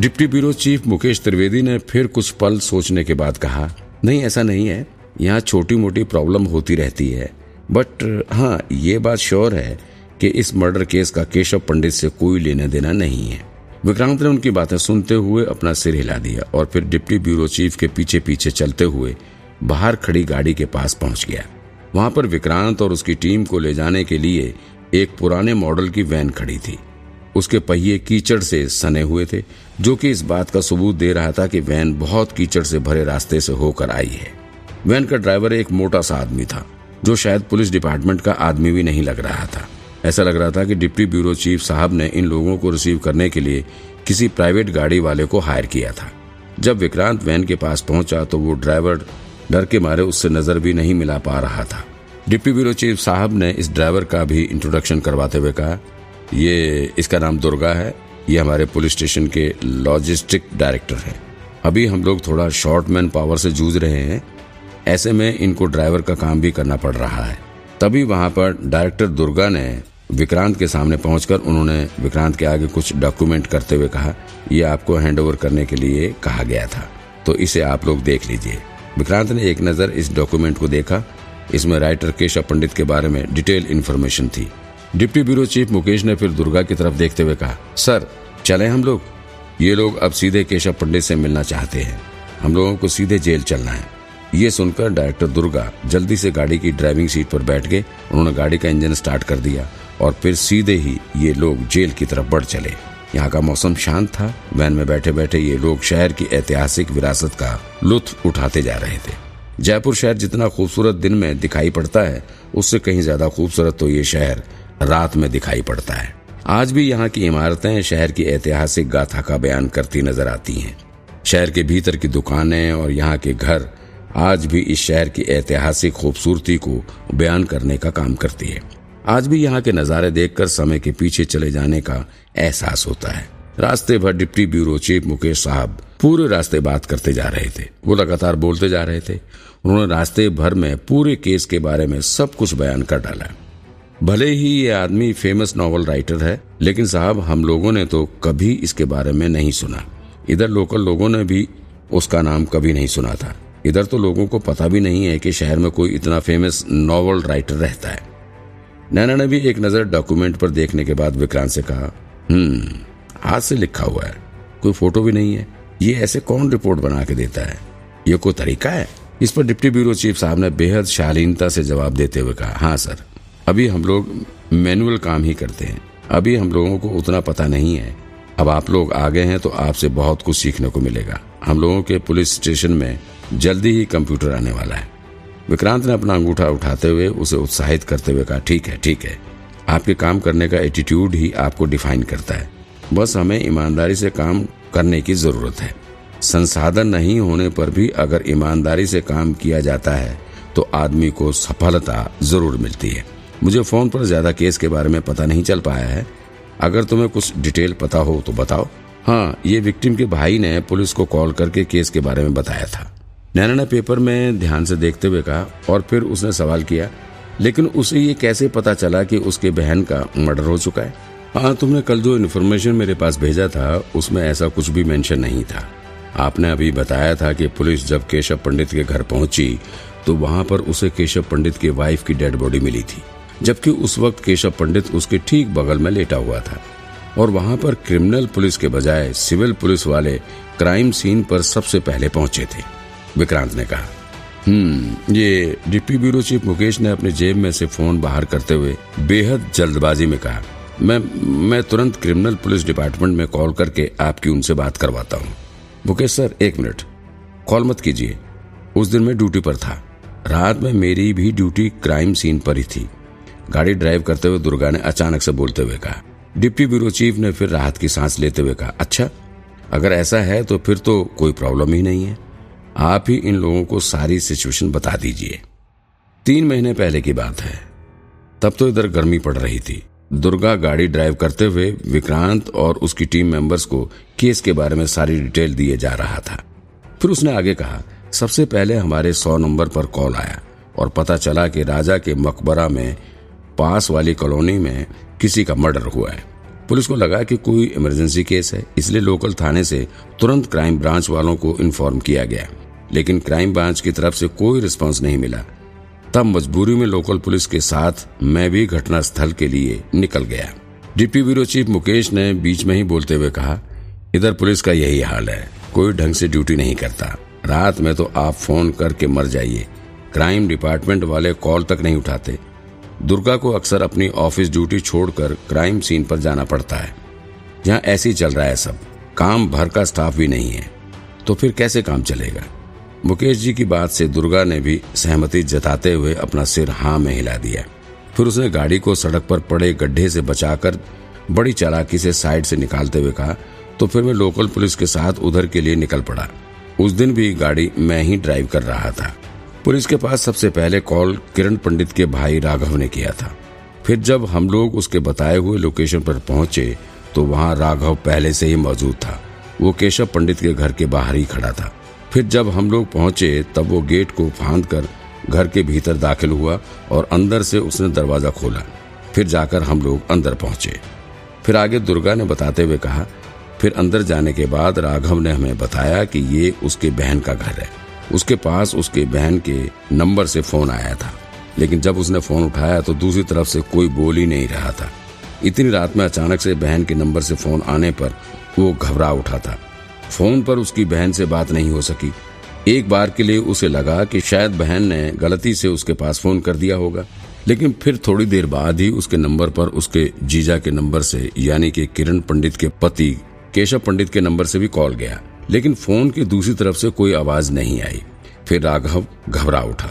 Deputy bureau chief Mukesh Trivedi ने फिर कुछ पल सोचने के बाद कहा, नहीं, ऐसा नहीं है। यहाँ छोटी मोटी प्रॉब्लम होती रहती है। बट हाँ ये बात श्योर है कि इस मर्डर केस का केशव पंडित से कोई लेना देना नहीं है। विक्रांत ने उनकी बातें सुनते हुए अपना सिर हिला दिया और फिर डिप्टी ब्यूरो चीफ के पीछे पीछे चलते हुए बाहर खड़ी गाड़ी के पास पहुँच गया। वहाँ पर विक्रांत और उसकी टीम को ले जाने के लिए एक पुराने मॉडल की वैन खड़ी थी। उसके पहिए कीचड़ से सने हुए थे, जो कि इस बात का सबूत दे रहा था कि वैन बहुत कीचड़ से भरे रास्ते से होकर आई है। वैन का ड्राइवर एक मोटा सा आदमी था, जो शायद पुलिस डिपार्टमेंट का आदमी भी नहीं लग रहा था। ऐसा लग रहा था कि डिप्टी ब्यूरो चीफ साहब ने इन लोगों को रिसीव करने के लिए किसी प्राइवेट गाड़ी वाले को हायर किया था। जब विक्रांत वैन के पास पहुँचा तो वो ड्राइवर डर के मारे उससे नज़र भी नहीं मिला पा रहा था। डिप्टी ब्यूरो चीफ साहब ने इस ड्राइवर का भी इंट्रोडक्शन करवाते हुए कहा ये इसका नाम दुर्गा है। ये हमारे पुलिस स्टेशन के लॉजिस्टिक डायरेक्टर है। अभी हम लोग थोड़ा शॉर्ट मैन पावर से जूझ रहे हैं। ऐसे में इनको ड्राइवर का काम भी करना पड़ रहा है। तभी वहाँ पर डायरेक्टर दुर्गा ने विक्रांत के सामने पहुंचकर उन्होंने विक्रांत के आगे कुछ डॉक्यूमेंट करते हुए कहा यह आपको हैंडओवर करने के लिए कहा गया था तो इसे आप लोग देख लीजिए। विक्रांत ने एक नज़र इस डॉक्यूमेंट को देखा। इसमें राइटर केशव पंडित के बारे में डिटेल इन्फॉर्मेशन थी। डिप्टी ब्यूरो चीफ मुकेश ने फिर दुर्गा की तरफ़ देखते हुए कहा, सर, चले हम लोग। ये लोग अब सीधे केशव पंडित से मिलना चाहते हैं। हम लोगों को सीधे जेल चलना है। ये सुनकर डायरेक्टर दुर्गा जल्दी से गाड़ी की ड्राइविंग सीट पर बैठ गए। उन्होंने गाड़ी का इंजन स्टार्ट कर दिया और फिर सीधे ही ये लोग जेल की तरफ़ बढ़ चले। यहाँ का मौसम शांत था। वैन में बैठे बैठे ये लोग शहर की ऐतिहासिक विरासत का लुत्फ उठाते जा रहे थे। जयपुर शहर जितना खूबसूरत दिन में दिखाई पड़ता है, उससे कहीं ज़्यादा खूबसूरत तो ये शहर रात में दिखाई पड़ता है। आज भी यहाँ की इमारतें शहर की ऐतिहासिक गाथा का बयान करती नज़र आती हैं। शहर के भीतर की दुकानें और यहाँ के घर आज भी इस शहर की ऐतिहासिक खूबसूरती को बयान करने का काम करती है। आज भी यहाँ के नज़ारे देखकर समय के पीछे चले जाने का एहसास होता है। रास्ते भर डिप्टी ब्यूरो चीफ मुकेश साहब पूरे रास्ते बात करते जा रहे थे। वो लगातार बोलते जा रहे थे। उन्होंने रास्ते भर में पूरे केस के बारे में सब कुछ बयान कर डाला भले ही ये आदमी फ़ेमस नॉवल राइटर है, लेकिन साहब हम लोगों ने तो कभी इसके बारे में नहीं सुना। इधर लोकल लोगों ने भी उसका नाम कभी नहीं सुना था। इधर तो लोगों को पता भी नहीं है कि शहर में कोई इतना फ़ेमस नॉवल राइटर रहता है। नैना ने भी एक नज़र डॉक्यूमेंट पर देखने के बाद विक्रांत से कहा हम्म हाथ से लिखा हुआ है। कोई फ़ोटो भी नहीं है। ये ऐसे कौन रिपोर्ट बना के देता है? ये कोई तरीका है? इस पर डिप्टी ब्यूरो चीफ साहब ने बेहद शालीनता से जवाब देते हुए कहा हाँ सर। अभी हम लोग मैनुअल काम ही करते हैं। अभी हम लोगों को उतना पता नहीं है। अब आप लोग आ गए हैं तो आपसे बहुत कुछ सीखने को मिलेगा। हम लोगों के पुलिस स्टेशन में जल्दी ही कंप्यूटर आने वाला है। विक्रांत ने अपना अंगूठा उठाते हुए उसे उत्साहित करते हुए कहा, ठीक है ठीक है। आपके काम करने का एटीट्यूड ही आपको डिफाइन करता है। बस हमें ईमानदारी से काम करने की ज़रूरत है। संसाधन नहीं होने पर भी अगर ईमानदारी से काम किया जाता है तो आदमी को सफलता ज़रूर मिलती है। मुझे फ़ोन पर ज़्यादा केस के बारे में पता नहीं चल पाया है। अगर तुम्हें कुछ डिटेल पता हो तो बताओ। हाँ ये विक्टिम के भाई ने पुलिस को कॉल करके केस के बारे में बताया था। नैना ने पेपर में ध्यान से देखते हुए कहा और फिर उसने सवाल किया, लेकिन उसे ये कैसे पता चला कि उसके बहन का मर्डर हो चुका है? हाँ तुमने कल जो इन्फॉर्मेशन मेरे पास भेजा था, उसमें ऐसा कुछ भी मेंशन नहीं था। आपने अभी बताया था कि पुलिस जब केशव पंडित के घर पहुँची तो वहाँ पर उसे केशव पंडित के वाइफ की डेड बॉडी मिली थी। जबकि उस वक्त केशव पंडित उसके ठीक बगल में लेटा हुआ था और वहाँ पर क्रिमिनल पुलिस के बजाय सिविल पुलिस वाले क्राइम सीन पर सबसे पहले पहुँचे थे, विक्रांत ने कहा। हम्म ये डिप्टी ब्यूरो चीफ मुकेश ने अपने जेब में से फ़ोन बाहर करते हुए बेहद जल्दबाजी में कहा, मैं मैं तुरंत क्रिमिनल पुलिस डिपार्टमेंट में कॉल करके आपकी उनसे बात करवाता हूँ। मुकेश सर, एक मिनट, कॉल मत कीजिए, उस दिन मैं ड्यूटी पर था, रात में मेरी भी ड्यूटी क्राइम सीन पर ही थी। गाड़ी ड्राइव करते हुए दुर्गा ने अचानक से बोलते हुए कहा, डिप्टी ब्यूरो चीफ ने फिर राहत की सांस लेते हुए कहा अच्छा अगर ऐसा है तो फिर तो कोई प्रॉब्लम ही नहीं है। आप ही इन लोगों को सारी सिचुएशन बता दीजिए। तीन महीने पहले की बात है। तब तो इधर गर्मी पड़ रही थी। दुर्गा गाड़ी ड्राइव करते हुए विक्रांत और उसकी टीम मेंबर्स को केस के बारे में सारी डिटेल दिए जा रहा था। फिर उसने आगे कहा, सबसे पहले हमारे सौ नंबर पर कॉल आया और पता चला कि राजा के मकबरा में पास वाली कॉलोनी में किसी का मर्डर हुआ है। पुलिस को लगा कि कोई इमरजेंसी केस है, इसलिए लोकल थाने से तुरंत क्राइम ब्रांच वालों को इन्फॉर्म किया गया। लेकिन क्राइम ब्रांच की तरफ़ से कोई रिस्पांस नहीं मिला। तब मजबूरी में लोकल पुलिस के साथ मैं भी घटना स्थल के लिए निकल गया। डिप्टी ब्यूरो चीफ मुकेश ने बीच में ही बोलते हुए कहा, इधर पुलिस का यही हाल है, कोई ढंग से ड्यूटी नहीं करता। रात में तो आप फ़ोन करके मर जाइए। क्राइम डिपार्टमेंट वाले कॉल तक नहीं उठाते। दुर्गा को अक्सर अपनी ऑफ़िस ड्यूटी छोड़कर क्राइम सीन पर जाना पड़ता है। यहाँ ऐसे ही चल रहा है सब। काम भर का स्टाफ भी नहीं है। तो फिर कैसे काम चलेगा? मुकेश जी की बात से दुर्गा ने भी सहमति जताते हुए अपना सिर हाँ में हिला दिया। फिर उसने गाड़ी को सड़क पर पड़े गड्ढे से बचाकर बड़ी चालाकी से साइड से निकालते हुए कहा तो फिर मैं लोकल पुलिस के साथ उधर के लिए निकल पड़ा। उस दिन भी गाड़ी मैं ही ड्राइव कर रहा था। पुलिस के पास सबसे पहले कॉल किरण पंडित के भाई राघव ने किया था। फिर जब हम लोग उसके बताए हुए लोकेशन पर पहुँचे तो वहाँ राघव पहले से ही मौजूद था। वो केशव पंडित के घर के बाहर ही खड़ा था। फिर जब हम लोग पहुँचे, तब वो गेट को फांद कर घर के भीतर दाखिल हुआ और अंदर से उसने दरवाज़ा खोला। फिर जाकर हम लोग अंदर पहुँचे। फिर आगे दुर्गा ने बताते हुए कहा, फिर अंदर जाने के बाद राघव ने हमें बताया कि ये उसके बहन का घर है। उसके पास उसके बहन के नंबर से फ़ोन आया था। लेकिन जब उसने फ़ोन उठाया तो दूसरी तरफ़ से कोई बोल ही नहीं रहा था। इतनी रात में अचानक से बहन के नंबर से फ़ोन आने पर वो घबरा उठा था। फ़ोन पर उसकी बहन से बात नहीं हो सकी। एक बार के लिए उसे लगा कि शायद बहन ने गलती से उसके पास फ़ोन कर दिया होगा। लेकिन फिर थोड़ी देर बाद ही उसके नंबर पर उसके जीजा के नंबर से, यानी कि किरण पंडित के पति, केशव पंडित के नंबर से भी कॉल गया। लेकिन फ़ोन की दूसरी तरफ़ से कोई आवाज़ नहीं आई। फिर राघव घबरा उठा।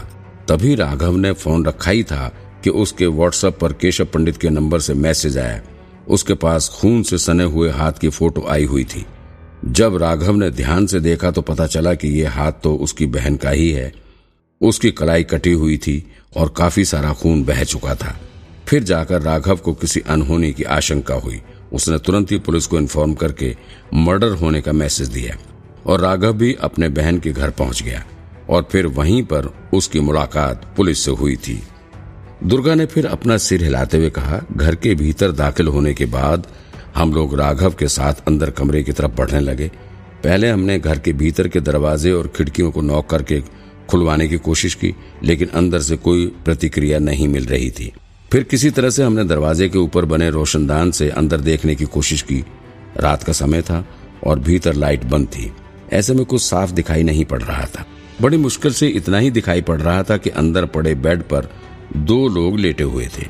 तभी राघव ने फ़ोन रखा ही था कि उसके व्हाट्सएप पर केशव पंडित के नंबर से मैसेज आया। उसके पास खून से सने हुए हाथ की फ़ोटो आई हुई थी। जब राघव ने ध्यान से देखा तो पता चला कि ये हाथ तो उसकी बहन का ही है। उसकी कलाई कटी हुई थी और काफ़ी सारा खून बह चुका था। फिर जाकर राघव को किसी अनहोनी की आशंका हुई। उसने तुरंत ही पुलिस को इन्फॉर्म करके मर्डर होने का मैसेज दिया। और राघव भी अपने बहन के घर पहुँच गया और फिर वहीं पर उसकी मुलाकात पुलिस से हुई थी। दुर्गा ने फिर अपना सिर हिलाते हुए कहा, घर के भीतर दाखिल होने के बाद हम लोग राघव के साथ अंदर कमरे की तरफ़ बढ़ने लगे। पहले हमने घर के भीतर के दरवाजे और खिड़कियों को नॉक करके खुलवाने की कोशिश की, लेकिन अंदर से कोई प्रतिक्रिया नहीं मिल रही थी। फिर किसी तरह से हमने दरवाजे के ऊपर बने रोशनदान से अंदर देखने की कोशिश की। रात का समय था और भीतर लाइट बंद थी। ऐसे में कुछ साफ़ दिखाई नहीं पड़ रहा था। बड़ी मुश्किल से इतना ही दिखाई पड़ रहा था कि अंदर पड़े बेड पर दो लोग लेटे हुए थे।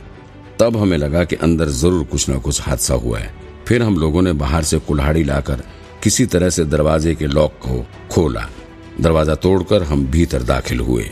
तब हमें लगा कि अंदर ज़रूर कुछ न कुछ हादसा हुआ है। फिर हम लोगों ने बाहर से कुल्हाड़ी लाकर किसी तरह से दरवाजे के लॉक को खोला। दरवाज़ा तोड़कर हम भीतर दाखिल हुए।